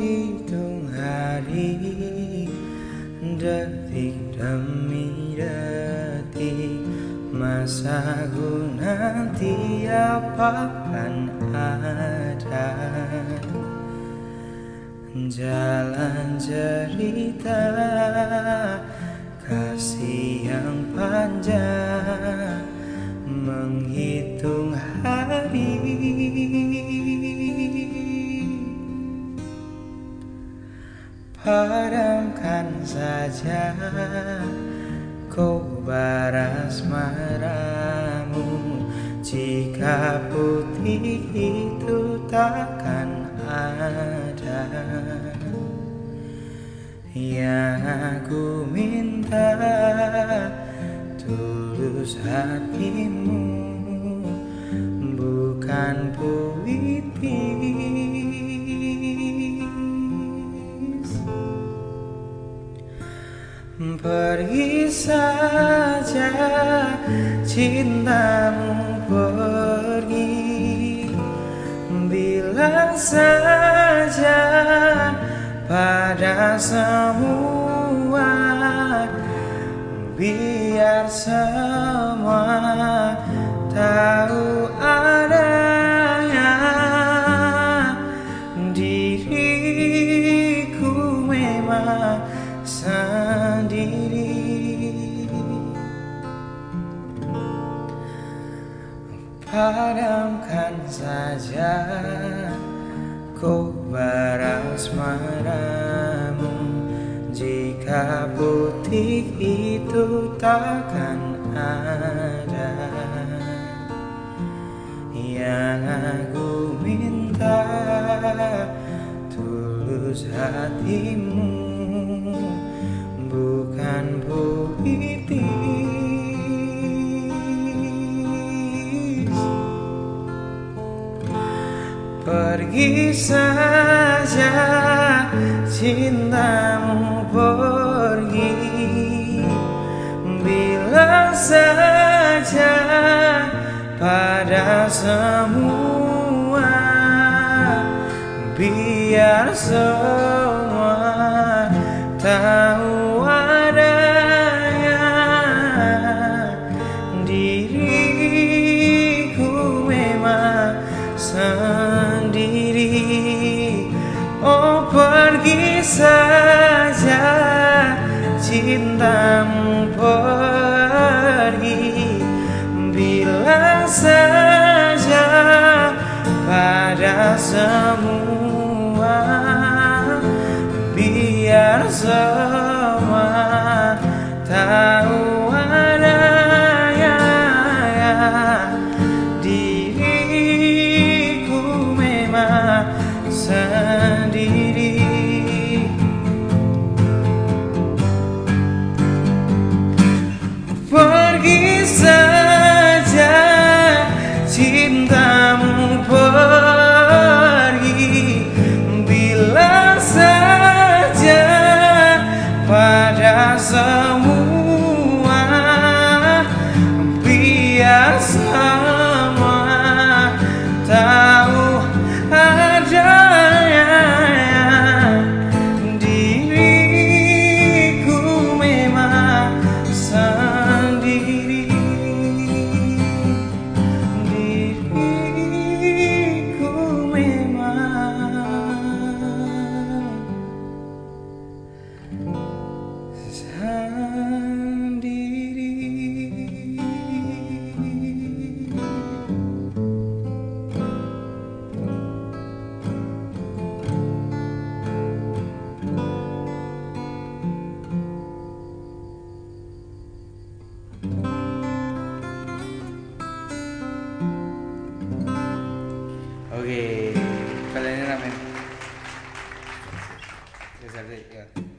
menghitung hari Detik demi detik. Masaku nanti apa akan ada? Jalan cerita Kasih yang panjang. Padamkan saja kobar asmaramu Jika putih itu takkan ada. Yang aku minta tulus hatimu. Bukan puitis Pergi saja cintamu pergi. Bilang saja pada semua Biar semua tahu adanya Diriku memang sendiri. Padamkan saja kobar asmaramu Jika putih itu takkan ada. Yang aku minta tulus hatimu bukan puitis Pergi saja cintamu pergi. Bilang saja pada semua Biar semua tahu cintamu pergi. Bilang saja pada semua biar semua razão. 在这里。